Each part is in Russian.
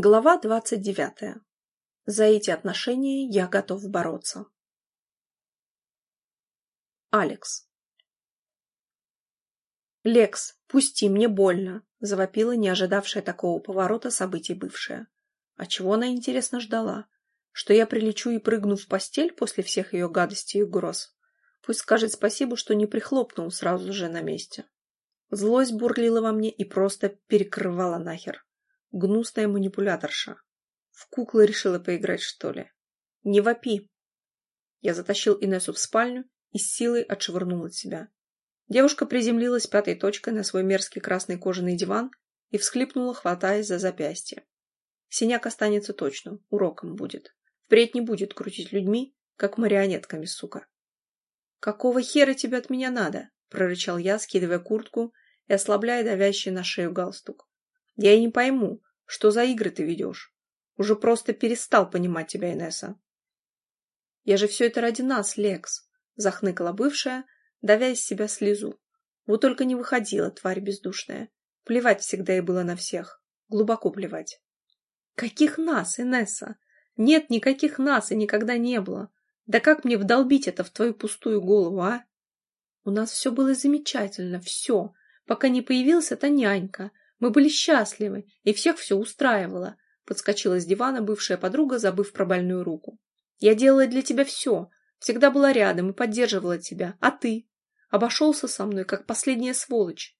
Глава двадцать девятая. За эти отношения я готов бороться. Алекс. «Лекс, пусти, мне больно!» — завопила не ожидавшая такого поворота событий бывшая. А чего она, интересно, ждала? Что я прилечу и прыгну в постель после всех ее гадостей и угроз? Пусть скажет спасибо, что не прихлопнул сразу же на месте. Злость бурлила во мне и просто перекрывала нахер. Гнусная манипуляторша. В куклы решила поиграть, что ли? Не вопи. Я затащил Инессу в спальню и с силой отшвырнул от себя. Девушка приземлилась пятой точкой на свой мерзкий красный кожаный диван и всхлипнула, хватаясь за запястье. Синяк останется точно, уроком будет. Впредь не будет крутить людьми, как марионетками, сука. «Какого хера тебе от меня надо?» — прорычал я, скидывая куртку и ослабляя давящий на шею галстук. Я и не пойму, что за игры ты ведешь. Уже просто перестал понимать тебя, Инесса. Я же все это ради нас, Лекс, захныкала бывшая, давя из себя слезу. Вот только не выходила, тварь бездушная. Плевать всегда и было на всех. Глубоко плевать. Каких нас, Инесса? Нет никаких нас и никогда не было. Да как мне вдолбить это в твою пустую голову, а? У нас все было замечательно, все, пока не появилась эта нянька, мы были счастливы, и всех все устраивало. Подскочила с дивана бывшая подруга, забыв про больную руку. Я делала для тебя все. Всегда была рядом и поддерживала тебя. А ты? Обошелся со мной, как последняя сволочь.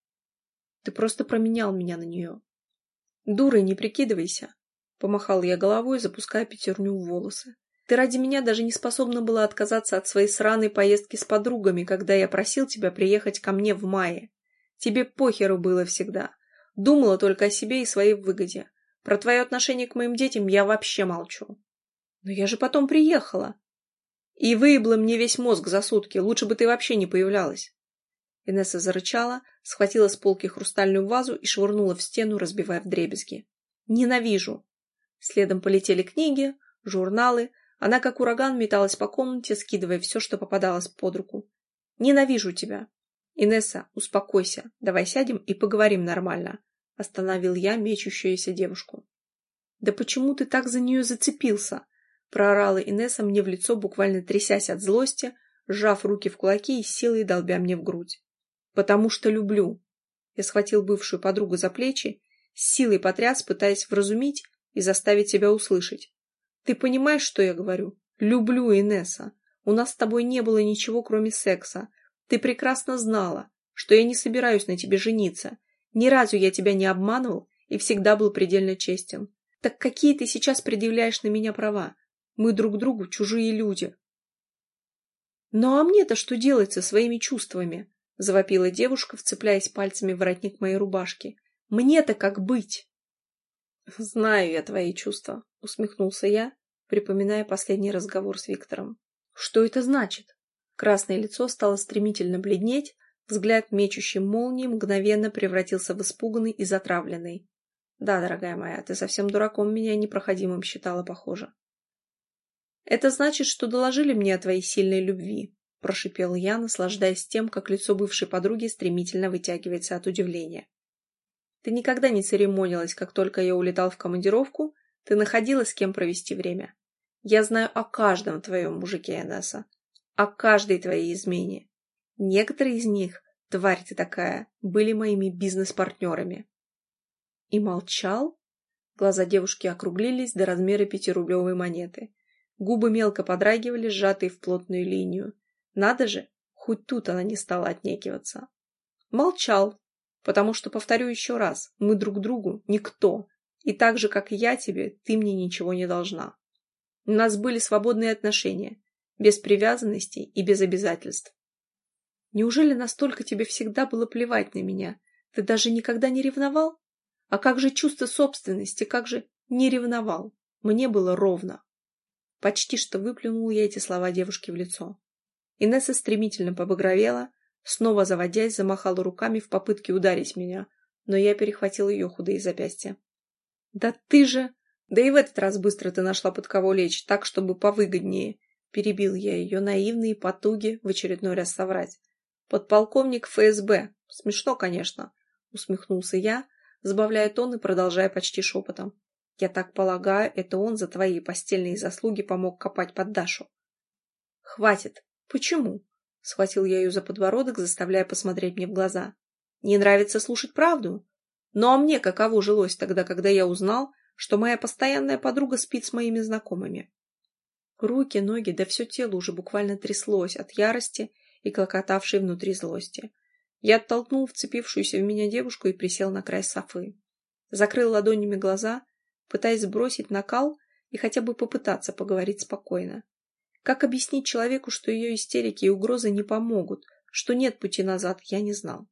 Ты просто променял меня на нее. Дурой не прикидывайся. Помахал я головой, запуская пятерню в волосы. Ты ради меня даже не способна была отказаться от своей сраной поездки с подругами, когда я просил тебя приехать ко мне в мае. Тебе похеру было всегда. Думала только о себе и своей выгоде. Про твое отношение к моим детям я вообще молчу. Но я же потом приехала. И выебла мне весь мозг за сутки. Лучше бы ты вообще не появлялась. Инесса зарычала, схватила с полки хрустальную вазу и швырнула в стену, разбивая вдребезги. «Ненавижу!» Следом полетели книги, журналы. Она, как ураган, металась по комнате, скидывая все, что попадалось под руку. «Ненавижу тебя!» «Инесса, успокойся. Давай сядем и поговорим нормально. Остановил я мечущуюся девушку. «Да почему ты так за нее зацепился?» Проорала Инесса мне в лицо, буквально трясясь от злости, сжав руки в кулаки и силой долбя мне в грудь. «Потому что люблю». Я схватил бывшую подругу за плечи, с силой потряс, пытаясь вразумить и заставить себя услышать. «Ты понимаешь, что я говорю? Люблю, Инесса. У нас с тобой не было ничего, кроме секса. Ты прекрасно знала, что я не собираюсь на тебе жениться, ни разу я тебя не обманывал и всегда был предельно честен. Так какие ты сейчас предъявляешь на меня права? Мы друг другу чужие люди. Ну а мне-то что делать со своими чувствами? Завопила девушка, вцепляясь пальцами в воротник моей рубашки. Мне-то как быть? Знаю я твои чувства, усмехнулся я, припоминая последний разговор с Виктором. Что это значит? Красное лицо стало стремительно бледнеть, Взгляд, мечущий молнией, мгновенно превратился в испуганный и затравленный. «Да, дорогая моя, ты совсем дураком меня непроходимым считала, похоже». «Это значит, что доложили мне о твоей сильной любви», — прошипел я, наслаждаясь тем, как лицо бывшей подруги стремительно вытягивается от удивления. «Ты никогда не церемонилась, как только я улетал в командировку, ты находила с кем провести время. Я знаю о каждом твоем мужике, Энесса, о каждой твоей измене. Некоторые из них, тварь ты такая, были моими бизнес-партнерами. И молчал? Глаза девушки округлились до размера пятирублевой монеты. Губы мелко подрагивали, сжатые в плотную линию. Надо же, хоть тут она не стала отнекиваться. Молчал, потому что, повторю еще раз, мы друг другу никто, и так же, как и я тебе, ты мне ничего не должна. У нас были свободные отношения, без привязанностей и без обязательств. Неужели настолько тебе всегда было плевать на меня? Ты даже никогда не ревновал? А как же чувство собственности, как же не ревновал? Мне было ровно. Почти что выплюнул я эти слова девушке в лицо. Инесса стремительно побагровела, снова заводясь, замахала руками в попытке ударить меня, но я перехватил ее худые запястья. «Да ты же...» «Да и в этот раз быстро ты нашла под кого лечь, так, чтобы повыгоднее», перебил я ее наивные потуги в очередной раз соврать. Подполковник ФСБ. Смешно, конечно, усмехнулся я, сбавляя тон и продолжая почти шепотом. Я так полагаю, это он за твои постельные заслуги помог копать под Дашу. Хватит. Почему? Схватил я ее за подбородок, заставляя посмотреть мне в глаза. Не нравится слушать правду? Ну а мне каково жилось тогда, когда я узнал, что моя постоянная подруга спит с моими знакомыми? Руки, ноги, да все тело уже буквально тряслось от ярости и клокотавшей внутри злости. Я оттолкнул вцепившуюся в меня девушку и присел на край софы. Закрыл ладонями глаза, пытаясь сбросить накал и хотя бы попытаться поговорить спокойно. Как объяснить человеку, что ее истерики и угрозы не помогут, что нет пути назад, я не знал.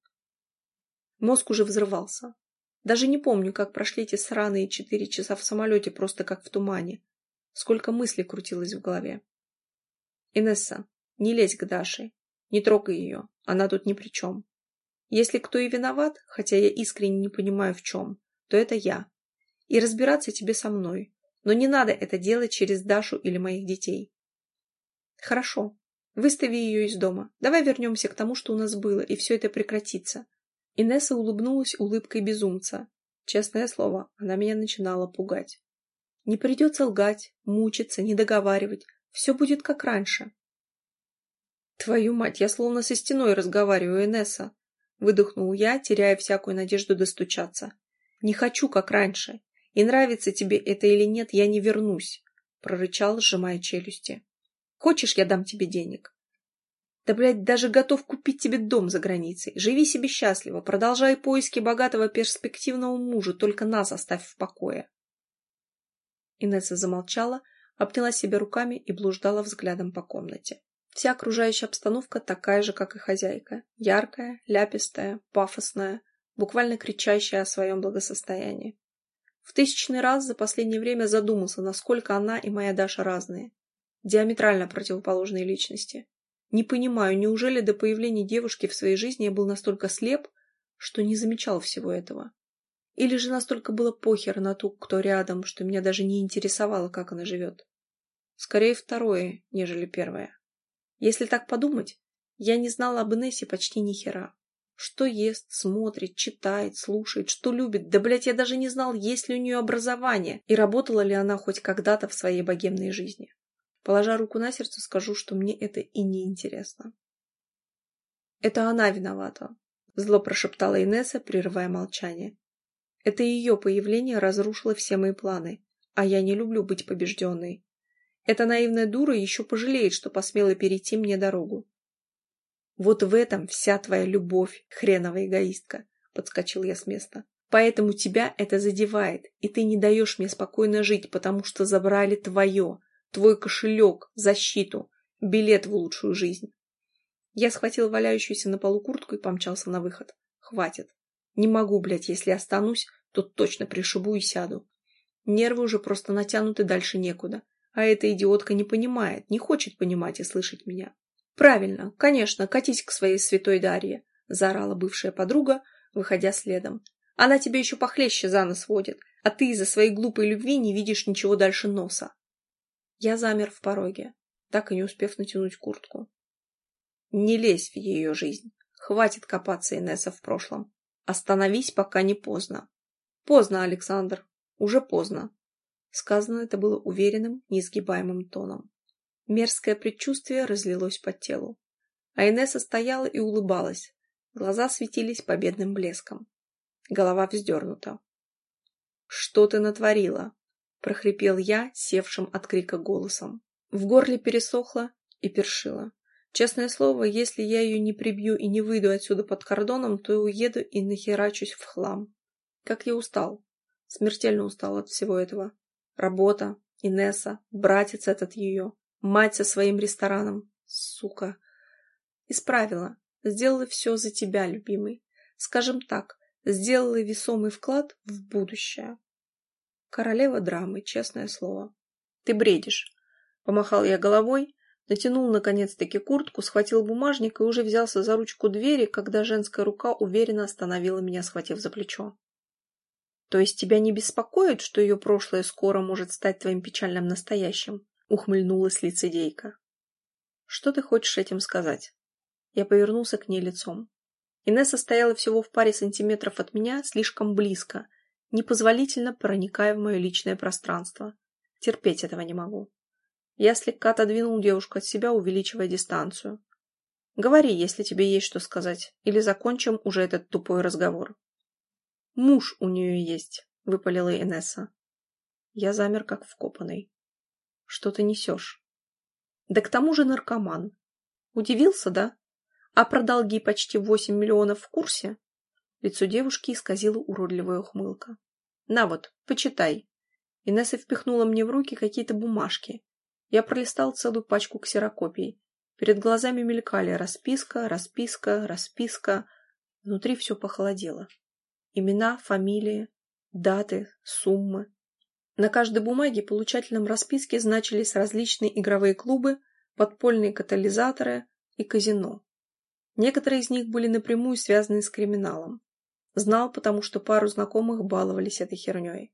Мозг уже взрывался. Даже не помню, как прошли эти сраные четыре часа в самолете, просто как в тумане. Сколько мыслей крутилось в голове. Инесса, не лезь к Даше. Не трогай ее. Она тут ни при чем. Если кто и виноват, хотя я искренне не понимаю в чем, то это я. И разбираться тебе со мной. Но не надо это делать через Дашу или моих детей. Хорошо. Выстави ее из дома. Давай вернемся к тому, что у нас было, и все это прекратится. Инесса улыбнулась улыбкой безумца. Честное слово, она меня начинала пугать. Не придется лгать, мучиться, не договаривать. Все будет как раньше. Твою мать, я словно со стеной разговариваю, Инесса. Выдохнул я, теряя всякую надежду достучаться. Не хочу, как раньше. И нравится тебе это или нет, я не вернусь, прорычал, сжимая челюсти. Хочешь, я дам тебе денег? Да, блядь, даже готов купить тебе дом за границей. Живи себе счастливо, продолжай поиски богатого перспективного мужа, только нас оставь в покое. Инесса замолчала, обняла себя руками и блуждала взглядом по комнате. Вся окружающая обстановка такая же, как и хозяйка. Яркая, ляпистая, пафосная, буквально кричащая о своем благосостоянии. В тысячный раз за последнее время задумался, насколько она и моя Даша разные. Диаметрально противоположные личности. Не понимаю, неужели до появления девушки в своей жизни я был настолько слеп, что не замечал всего этого? Или же настолько было похер на ту, кто рядом, что меня даже не интересовало, как она живет? Скорее второе, нежели первое. Если так подумать, я не знала об Инессе почти ни хера. Что ест, смотрит, читает, слушает, что любит. Да, блядь, я даже не знал, есть ли у нее образование и работала ли она хоть когда-то в своей богемной жизни. Положа руку на сердце, скажу, что мне это и не интересно. Это она виновата, зло прошептала Инесса, прерывая молчание. Это ее появление разрушило все мои планы, а я не люблю быть побежденной. Эта наивная дура еще пожалеет, что посмела перейти мне дорогу. Вот в этом вся твоя любовь, хреновая эгоистка, подскочил я с места. Поэтому тебя это задевает, и ты не даешь мне спокойно жить, потому что забрали твое, твой кошелек, защиту, билет в лучшую жизнь. Я схватил валяющуюся на полу куртку и помчался на выход. Хватит. Не могу, блядь, если останусь, то точно пришибу и сяду. Нервы уже просто натянуты дальше некуда. А эта идиотка не понимает, не хочет понимать и слышать меня. «Правильно, конечно, катись к своей святой Дарье», — заорала бывшая подруга, выходя следом. «Она тебя еще похлеще за нос водит, а ты из-за своей глупой любви не видишь ничего дальше носа». Я замер в пороге, так и не успев натянуть куртку. «Не лезь в ее жизнь. Хватит копаться, Инесса, в прошлом. Остановись, пока не поздно». «Поздно, Александр. Уже поздно. Сказано это было уверенным, неизгибаемым тоном. Мерзкое предчувствие разлилось по телу. А Инесса стояла и улыбалась. Глаза светились победным блеском. Голова вздернута. «Что ты натворила?» — прохрипел я, севшим от крика голосом. В горле пересохло и першило. Честное слово, если я ее не прибью и не выйду отсюда под кордоном, то уеду и нахерачусь в хлам. Как я устал. Смертельно устал от всего этого. Работа, Инесса, братец этот ее, мать со своим рестораном. Сука. Исправила. Сделала все за тебя, любимый. Скажем так, сделала весомый вклад в будущее. Королева драмы, честное слово. Ты бредишь. Помахал я головой, натянул наконец-таки куртку, схватил бумажник и уже взялся за ручку двери, когда женская рука уверенно остановила меня, схватив за плечо. То есть тебя не беспокоит, что ее прошлое скоро может стать твоим печальным настоящим? Ухмыльнулась лицедейка. Что ты хочешь этим сказать? Я повернулся к ней лицом. Инесса стояла всего в паре сантиметров от меня, слишком близко. непозволительно проникая в мое личное пространство. Терпеть этого не могу. Я слегка отодвинул девушку от себя, увеличивая дистанцию. Говори, если тебе есть что сказать, или закончим уже этот тупой разговор. Муж у нее есть, выпалила Инесса. Я замер, как вкопанный. Что ты несешь? Да к тому же наркоман. Удивился, да? А про долги почти восемь миллионов в курсе? Лицо девушки исказило уродливая ухмылка. На вот, почитай. Инесса впихнула мне в руки какие-то бумажки. Я пролистал целую пачку ксерокопий. Перед глазами мелькали расписка, расписка, расписка. Внутри все похолодело. Имена, фамилии, даты, суммы. На каждой бумаге получателем расписки значились различные игровые клубы, подпольные катализаторы и казино. Некоторые из них были напрямую связаны с криминалом. Знал, потому что пару знакомых баловались этой херней.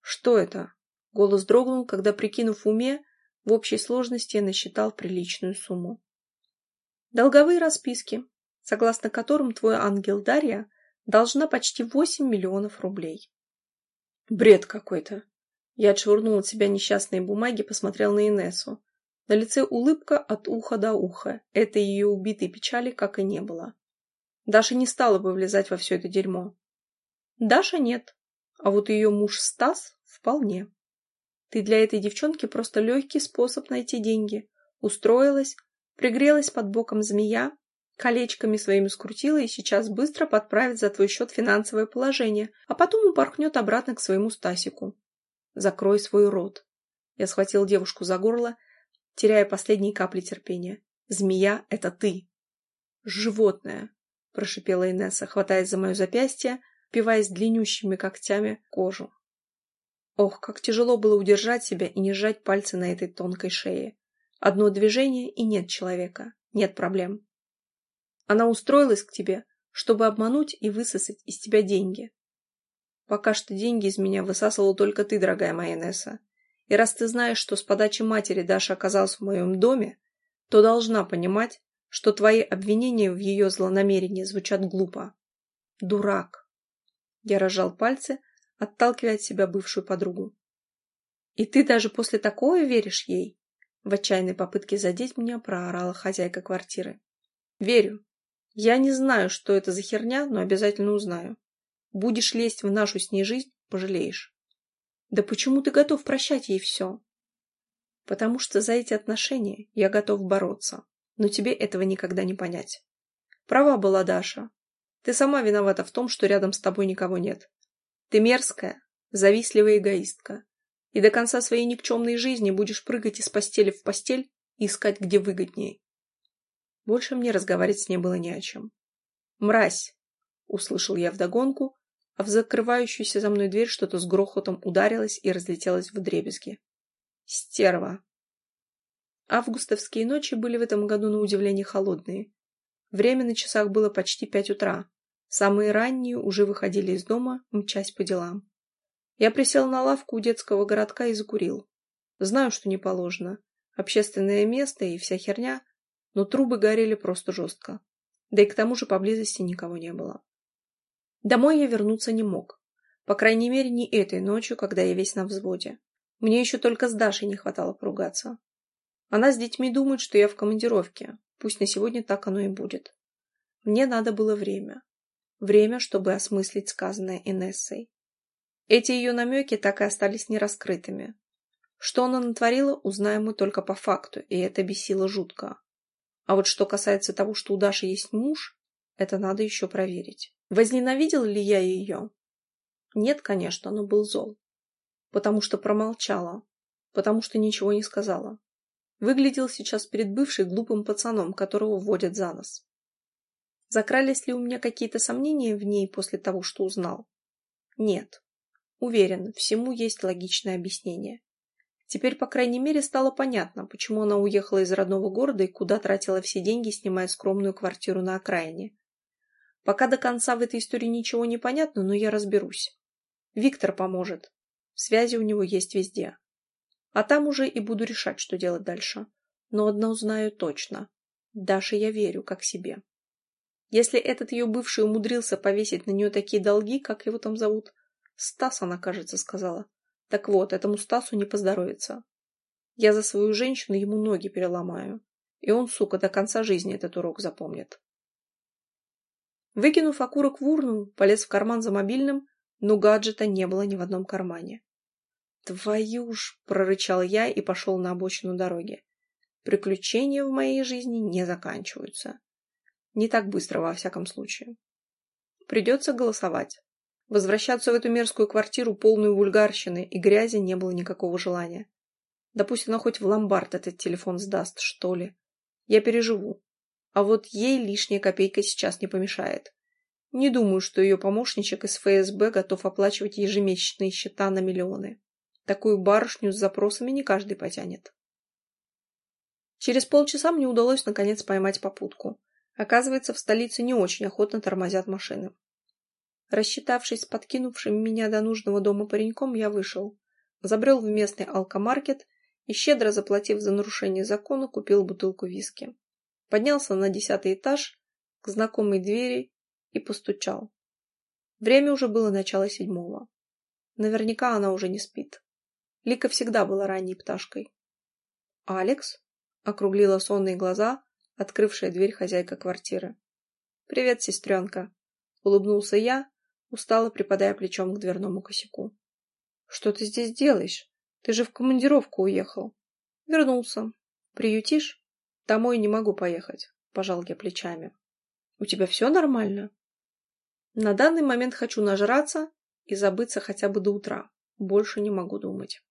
«Что это?» Голос дрогнул, когда, прикинув в уме, в общей сложности насчитал приличную сумму. Долговые расписки, согласно которым твой ангел Дарья должна почти 8 миллионов рублей. Бред какой-то. Я отшвырнул от себя несчастные бумаги, посмотрел на Инессу. На лице улыбка от уха до уха. Этой ее убитой печали как и не было. Даша не стала бы влезать во все это дерьмо. Даша нет, а вот ее муж Стас вполне. Ты для этой девчонки просто легкий способ найти деньги. Устроилась, пригрелась под боком змея, колечками своими скрутила и сейчас быстро подправит за твой счет финансовое положение, а потом упорхнет обратно к своему Стасику. Закрой свой рот. Я схватил девушку за горло, теряя последние капли терпения. Змея — это ты. Животное прошипела Инесса, хватаясь за мое запястье, впиваясь длиннющими когтями кожу. Ох, как тяжело было удержать себя и не сжать пальцы на этой тонкой шее. Одно движение, и нет человека, нет проблем. Она устроилась к тебе, чтобы обмануть и высосать из тебя деньги. Пока что деньги из меня высасывала только ты, дорогая Инесса. И раз ты знаешь, что с подачи матери Даша оказалась в моем доме, то должна понимать, что твои обвинения в ее злонамерении звучат глупо. Дурак. Я разжал пальцы, отталкивая от себя бывшую подругу. И ты даже после такого веришь ей? В отчаянной попытке задеть меня проорала хозяйка квартиры. Верю. Я не знаю, что это за херня, но обязательно узнаю. Будешь лезть в нашу с ней жизнь, пожалеешь. Да почему ты готов прощать ей все? Потому что за эти отношения я готов бороться но тебе этого никогда не понять. Права была Даша. Ты сама виновата в том, что рядом с тобой никого нет. Ты мерзкая, завистливая эгоистка. И до конца своей никчемной жизни будешь прыгать из постели в постель и искать, где выгоднее. Больше мне разговаривать с ней было не о чем. «Мразь!» — услышал я вдогонку, а в закрывающуюся за мной дверь что-то с грохотом ударилось и разлетелось в дребезги. «Стерва!» Августовские ночи были в этом году на удивление холодные. Время на часах было почти пять утра. Самые ранние уже выходили из дома, мчась по делам. Я присел на лавку у детского городка и закурил. Знаю, что не положено. Общественное место и вся херня, но трубы горели просто жестко. Да и к тому же поблизости никого не было. Домой я вернуться не мог. По крайней мере, не этой ночью, когда я весь на взводе. Мне еще только с Дашей не хватало поругаться. Она с детьми думает, что я в командировке. Пусть на сегодня так оно и будет. Мне надо было время. Время, чтобы осмыслить сказанное Инессой. Эти ее намеки так и остались нераскрытыми. Что она натворила, узнаем мы только по факту, и это бесило жутко. А вот что касается того, что у Даши есть муж, это надо еще проверить. Возненавидел ли я ее? Нет, конечно, но был зол. Потому что промолчала. Потому что ничего не сказала. Выглядел сейчас перед бывшей глупым пацаном, которого вводят за нос. Закрались ли у меня какие-то сомнения в ней после того, что узнал? Нет. Уверен, всему есть логичное объяснение. Теперь, по крайней мере, стало понятно, почему она уехала из родного города и куда тратила все деньги, снимая скромную квартиру на окраине. Пока до конца в этой истории ничего не понятно, но я разберусь. Виктор поможет. Связи у него есть везде. А там уже и буду решать, что делать дальше. Но одно знаю точно. Даше я верю, как себе. Если этот ее бывший умудрился повесить на нее такие долги, как его там зовут, Стас, она, кажется, сказала. Так вот, этому Стасу не поздоровится. Я за свою женщину ему ноги переломаю. И он, сука, до конца жизни этот урок запомнит. Выкинув окурок в урну, полез в карман за мобильным, но гаджета не было ни в одном кармане. «Твою ж!» — прорычал я и пошел на обочину дороги. «Приключения в моей жизни не заканчиваются. Не так быстро, во всяком случае. Придется голосовать. Возвращаться в эту мерзкую квартиру, полную вульгарщины и грязи, не было никакого желания. Да пусть она хоть в ломбард этот телефон сдаст, что ли. Я переживу. А вот ей лишняя копейка сейчас не помешает. Не думаю, что ее помощничек из ФСБ готов оплачивать ежемесячные счета на миллионы. Такую барышню с запросами не каждый потянет. Через полчаса мне удалось наконец поймать попутку. Оказывается, в столице не очень охотно тормозят машины. Рассчитавшись с подкинувшим меня до нужного дома пареньком, я вышел. Забрел в местный алкомаркет и, щедро заплатив за нарушение закона, купил бутылку виски. Поднялся на десятый этаж к знакомой двери и постучал. Время уже было начало седьмого. Наверняка она уже не спит. Лика всегда была ранней пташкой. «Алекс?» — округлила сонные глаза, открывшая дверь хозяйка квартиры. «Привет, сестренка!» — улыбнулся я, устало припадая плечом к дверному косяку. «Что ты здесь делаешь? Ты же в командировку уехал». «Вернулся. Приютишь?» «Домой не могу поехать», — пожал я плечами. «У тебя все нормально?» «На данный момент хочу нажраться и забыться хотя бы до утра. Больше не могу думать».